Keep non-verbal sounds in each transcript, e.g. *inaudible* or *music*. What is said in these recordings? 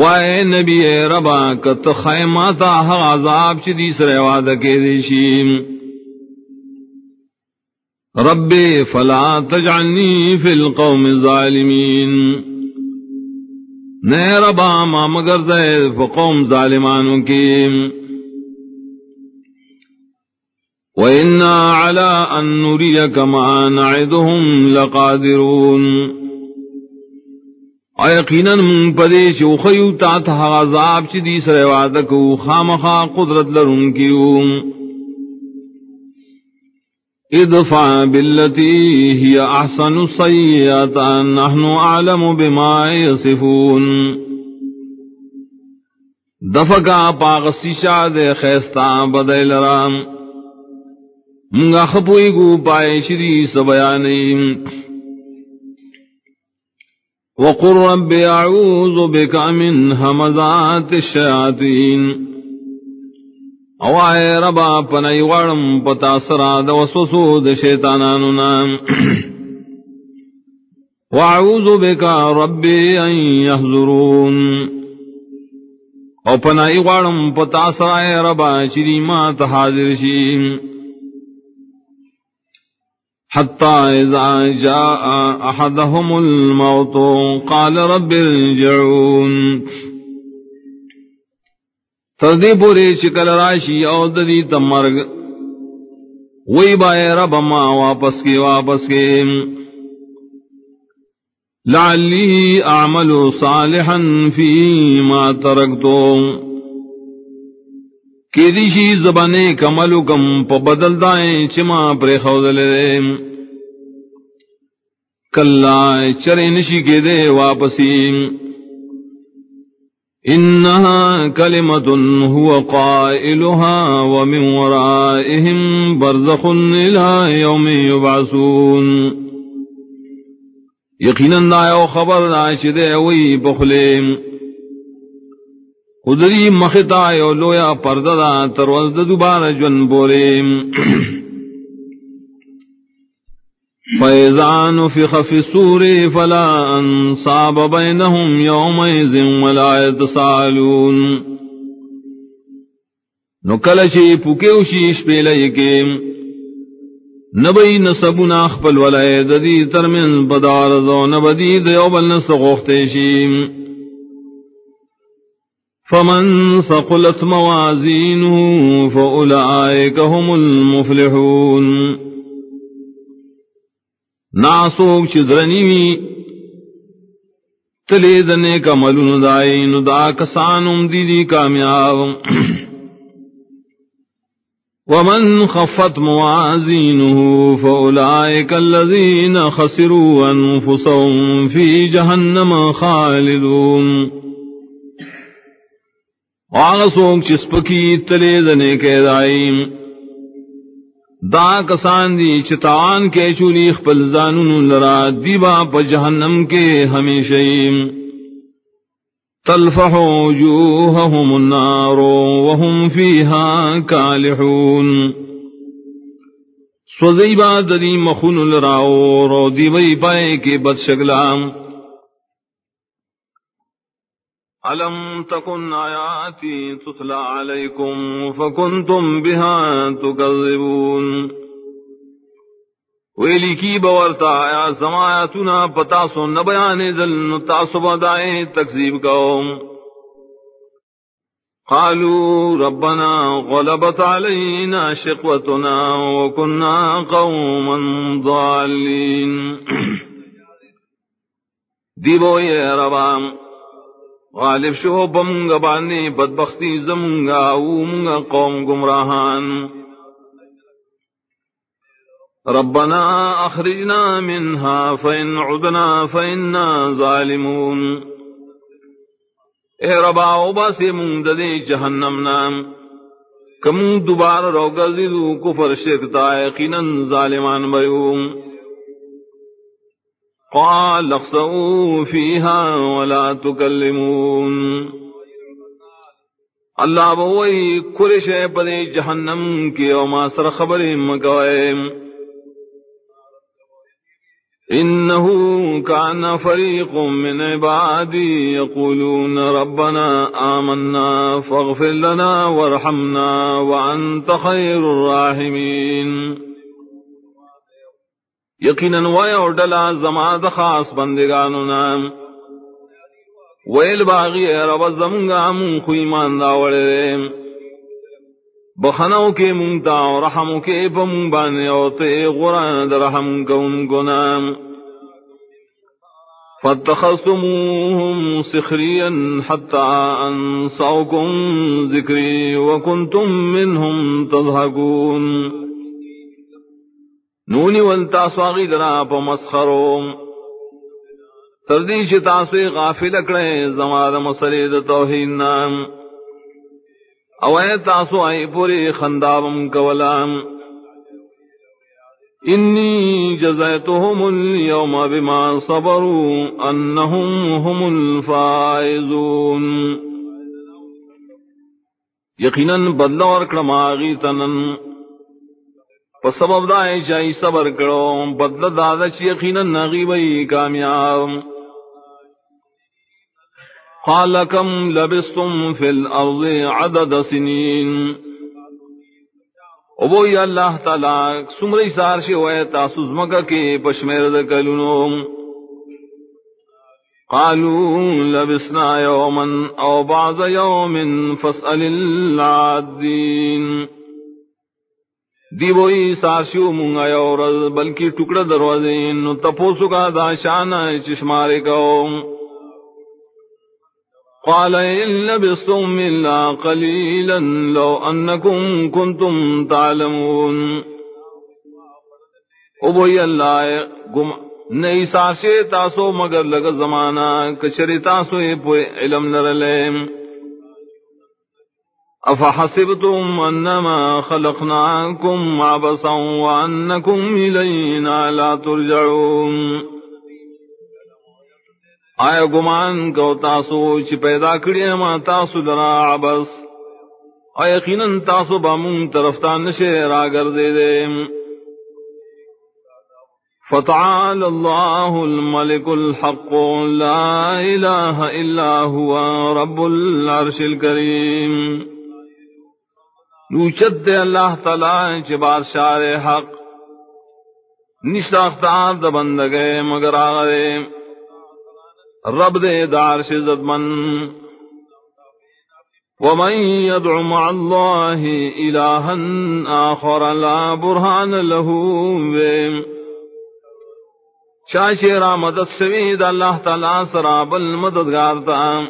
وائے نبی ربا کت خیماتا عذاب چی دیسر وعدہ کے دیشیم رب فلا تجعلنی فی القوم الظالمین۔ نئے ربا ما مگر زید فقوم ظالمانوں کی۔ وَإِنَّا عَلَىٰ أَن نُّرِيَكَ مَا نَعِدُهُمْ لَقَادِرُونَ۔ یقیناً من پدے چو خیو تا تھا عذاب چی دی سر وعدکو خامخا قدرت لرن کیو ادفع باللتی ہی احسن السیئتا نحن اعلم بما یصفون دفکا پاغسی شاد خیستا بدے لرام منگا خپوئی گو پائے شری سبیانیم. وقل رب أعوذ بك من همزات الشياطين او اوائے ربا پنائی وڑم پتا سرا د وسوسو د شیطانانو نام۔ واعوذ بك ربي ان يحضرون او پنائی وڑم پتا سرا ربا چری ما حاضر شیم۔ حتى إذا جاء أحدهم الموت قال رب ارجعون. تردی پوری شکل راشی او ددی تمرگ وی بائے رب ما واپس کے واپس کے لعلی اعمل صالحا فی ما ترکتو کی دیشی زبانے کملو کم پا بدل دائیں چما پر خودل دے۔ کلا چرے نشی کے دے واپسی۔ انہا کلمت ہوا قائلها ومن ورائهم برزخ الى یوم یبعثون۔ یقیناً دائیو خبر دائش دے وی بخلیم خدری مختا یو لویا پرددا تروز دوبارہ جن بولے فیضان فی خفی سوری فلا انصاب بینہم یومیز ولا اتصالون نو کلچی پکیو شیش پیلے کے نبی نسبنا خپل ولای ددی ترمن بدار دو نبدی دیو بل نسغوختے شیم فمن ثقلت موازينه فأولئك هم المفلحون. ناسوک چدرنیوی تلے دنے کا ملون دائی ندا کسانم دیدی کامیاب. ومن خفت موازينه فأولئك الذين خسروا أنفسهم في جهنم خالدون. سوک چسپکی تلے دنے کے دائیم دا کسان دی چتان کے چولی خپل زانون لرا، دیبا پا جہنم کے ہمیشہیم تلفح وجوہہم النار وهم فیہا کالحون۔ سوزیبا دری مخون لراو رو دیبئی پائے کے بد ألم تكن آياتي تتلى عليكم فكنتم بها تكذبون ویلی کی بورتا آیا سمایاتنا پتاسو نبیان ذل نتاسو بدائے تکذیب قوم قالوا ربنا غلبت علينا شقوتنا وكنا قوما ضالين *clears throat* دیبو یہ ربام غالب شو بمگا بانی بدبختی زمگا اومگا قوم گمراہان. ربنا اخرجنا منها فإن عدنا، فإنا ظالمون. اے ربا او باسی مونگ ددی جہنم نام. کم دوبارہ روگا زیدو کفر شرکتا یقینا ظالمان بیوم قال اخسؤوا فيها ولا تكلمون. اللہ بوئی کل شے پدے جہنم کی او ما سر خبر مگوئے. إنه كان فريق من عبادي يقولون ربنا آمنا فاغفر لنا وارحمنا وأنت خير الراحمين يقينا ويعدل زماد خاص بندگاننا ويل باغي رب الزمنگا من خويمان داوڑے بخنو کے منگتا اور رحم کے پم بانے اوتے غران درہم کون گنام فاتخذتموهم سخريا حتى أنصوكم ذكري وكنتم منهم تضحكون نونی والتاسو آغی لنا پا مسخرو. تردیش تاسوی غافل اکڑے زماد مسلید توحید نام. اوائے تاسو آئی پوری خندابم کولام انی جزیتهم اليوم بما صبروا انہم هم الفائزون. یقینا بدلا اور کڑماغی تنن. پس سبب دائے چاہی صبر کرو بدلا دادا چی یقینا نغی بئی کامیاب۔ قال كم لبستم في الارض عدد سنين او وہ یا اللہ تعالی سمری سار شی ہوئے تاسوز مکہ کے پشمیر د کلونو۔ قالوا لبسنا يوما او بعض يوم فاسأل العادين دی وہی سارشیو مونگا یور بلکہ ٹکڑا دروازے نو تپوسو کا دا شانہ چشمارے کا۔ قال إن لبثتم إلا قليلا لو أنكم كنتم تعلمون۔ او ابوئی اللہ گم نئی ساشے تاسو مگر لگ زمانہ کچری تاسو پوئے علم نرلے۔ افحسبتم انما خلقناكم عبسا وانكم الينا لا ترجعون آیا گمان کو تاسو چی پیدا کری ما تاسو درا عبس۔ آیا یقیناً تاسو بامون طرفتا نشے را گردے دے۔ فتعال اللہ الملک الحق لا الہ الا ہوا رب العرش الكریم نوچد دے اللہ تعالی چی بادشاہ حق۔ نشاختار دبندگے مگر آگرے رب دے دار شزت من ومن يدع مع الله إلها آخر لا برهان له۔ بهم شاشی را مدد سوید اللہ تعالی سرا بل مددگار تا۔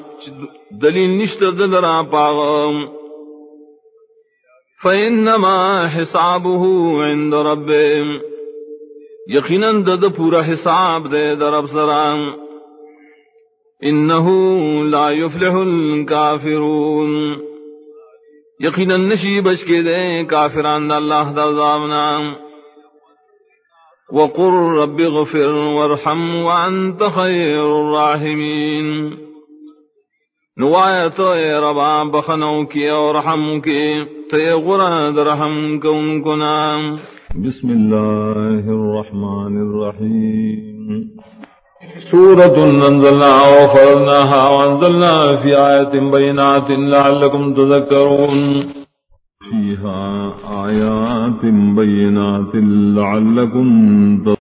دلیل نشت دل را پاغم۔ فإنما حسابه عند ربهم. یقینا دد پورا حساب دے درب سرام انه لا يفلح الكافرون. یقینا نشی بچ کے دے کافران دا اللہ دا زامنا وقر رب غفر وارحم وانت خیر الراحمین نوایت اے ربا بخنو کی اور رحم کی. تے غرد رحم کن کنا۔ بسم اللہ الرحمن الرحیم۔ سورة أنزلناها وفرناها وأنزلنا في آية بينات لعلكم تذكرون۔ فيها آيات بينات لعلكم تذكرون۔